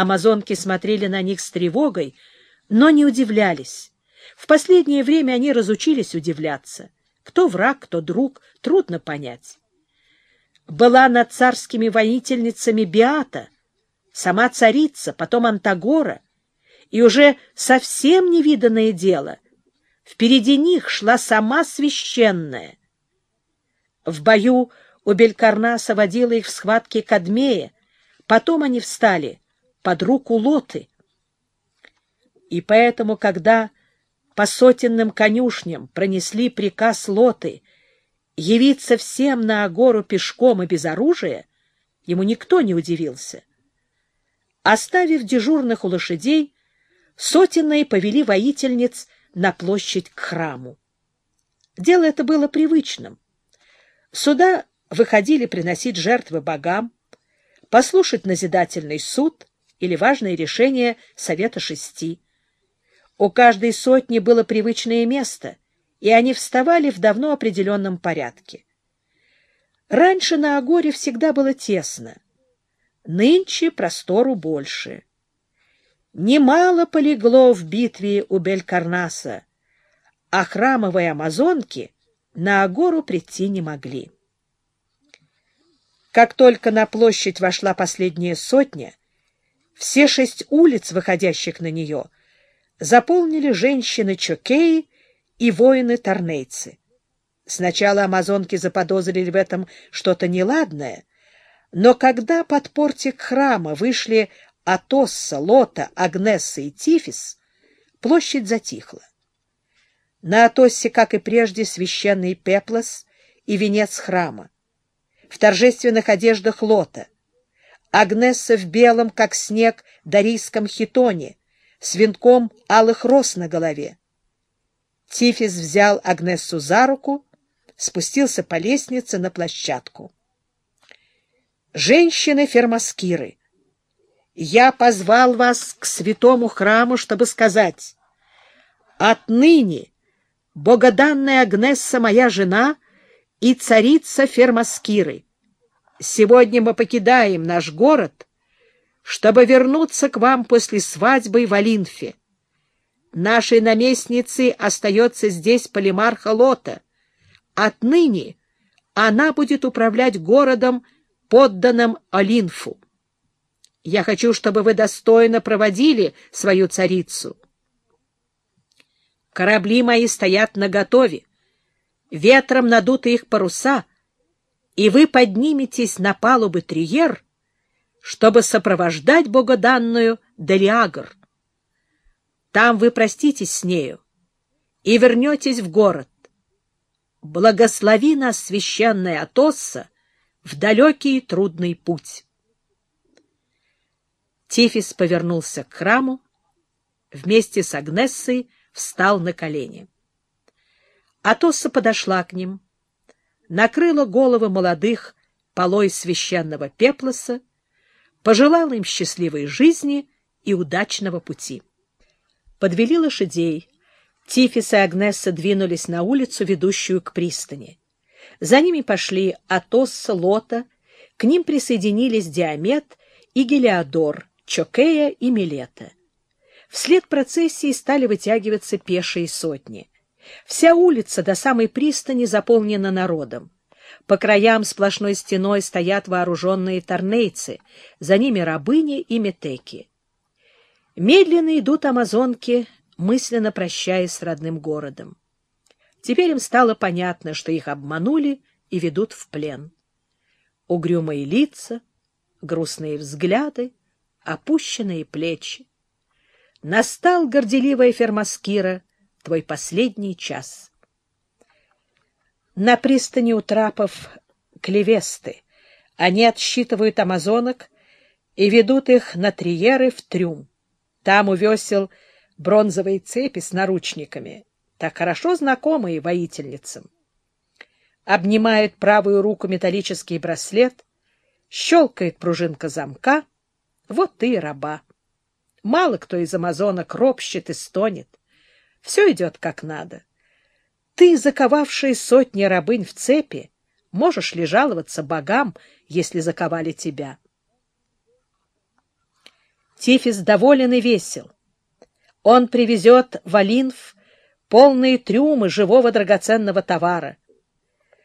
Амазонки смотрели на них с тревогой, но не удивлялись. В последнее время они разучились удивляться. Кто враг, кто друг, трудно понять. Была над царскими воительницами Биата, сама царица, потом Антагора, и уже совсем невиданное дело. Впереди них шла сама священная. В бою у Белькарнаса водила их в схватке Кадмея, потом они встали под руку Лоты. И поэтому, когда по сотенным конюшням пронесли приказ Лоты явиться всем на Агору пешком и без оружия, ему никто не удивился. Оставив дежурных у лошадей, сотенные повели воительниц на площадь к храму. Дело это было привычным. Сюда выходили приносить жертвы богам, послушать назидательный суд или важные решения Совета Шести. У каждой сотни было привычное место, и они вставали в давно определенном порядке. Раньше на Агоре всегда было тесно, нынче простору больше. Немало полегло в битве у Белькарнаса, а храмовые амазонки на Агору прийти не могли. Как только на площадь вошла последняя сотня, все шесть улиц, выходящих на нее, заполнили женщины-чокеи и воины-торнейцы. Сначала амазонки заподозрили в этом что-то неладное, но когда под портик храма вышли Атосса, Лота, Агнесса и Тифис, площадь затихла. На Атоссе, как и прежде, священный пеплос и венец храма. В торжественных одеждах Лота. Агнесса в белом, как снег, дарийском хитоне, с венком алых роз на голове. Тифис взял Агнессу за руку, спустился по лестнице на площадку. «Женщины-фермаскиры, я позвал вас к святому храму, чтобы сказать, отныне богоданная Агнесса моя жена и царица Фермаскиры. Сегодня мы покидаем наш город чтобы вернуться к вам после свадьбы в Олинфе. Нашей наместницей остается здесь полимарха Лота. Отныне она будет управлять городом, подданным Олинфу. Я хочу, чтобы вы достойно проводили свою царицу. Корабли мои стоят наготове, ветром надуты их паруса, и вы подниметесь на палубы Триер — чтобы сопровождать богоданную Делиагр. Там вы проститесь с нею и вернетесь в город. Благослови нас, священная Атосса, в далекий и трудный путь. Тифис повернулся к храму, вместе с Агнессой встал на колени. Атосса подошла к ним, накрыла головы молодых полой священного пеплоса пожелала им счастливой жизни и удачного пути. Подвели лошадей. Тифис и Агнесса двинулись на улицу, ведущую к пристани. За ними пошли Атос, Лота, к ним присоединились Диамет и Гелиодор, Чокея и Милета. Вслед процессии стали вытягиваться пешие сотни. Вся улица до самой пристани заполнена народом. По краям сплошной стеной стоят вооруженные торнейцы, за ними рабыни и метеки. Медленно идут амазонки, мысленно прощаясь с родным городом. Теперь им стало понятно, что их обманули и ведут в плен. Угрюмые лица, грустные взгляды, опущенные плечи. Настал, горделивая фермаскира, твой последний час. На пристани у трапов клевесты. Они отсчитывают амазонок и ведут их на триеры в трюм. Там у весел бронзовые цепи с наручниками, так хорошо знакомые воительницам. Обнимает правую руку металлический браслет, щелкает пружинка замка. Вот ты и раба. Мало кто из амазонок ропщет и стонет. Все идет как надо. Ты, заковавший сотни рабынь в цепи, можешь ли жаловаться богам, если заковали тебя? Тифис доволен и весел. Он привезет в Олинф полные трюмы живого драгоценного товара —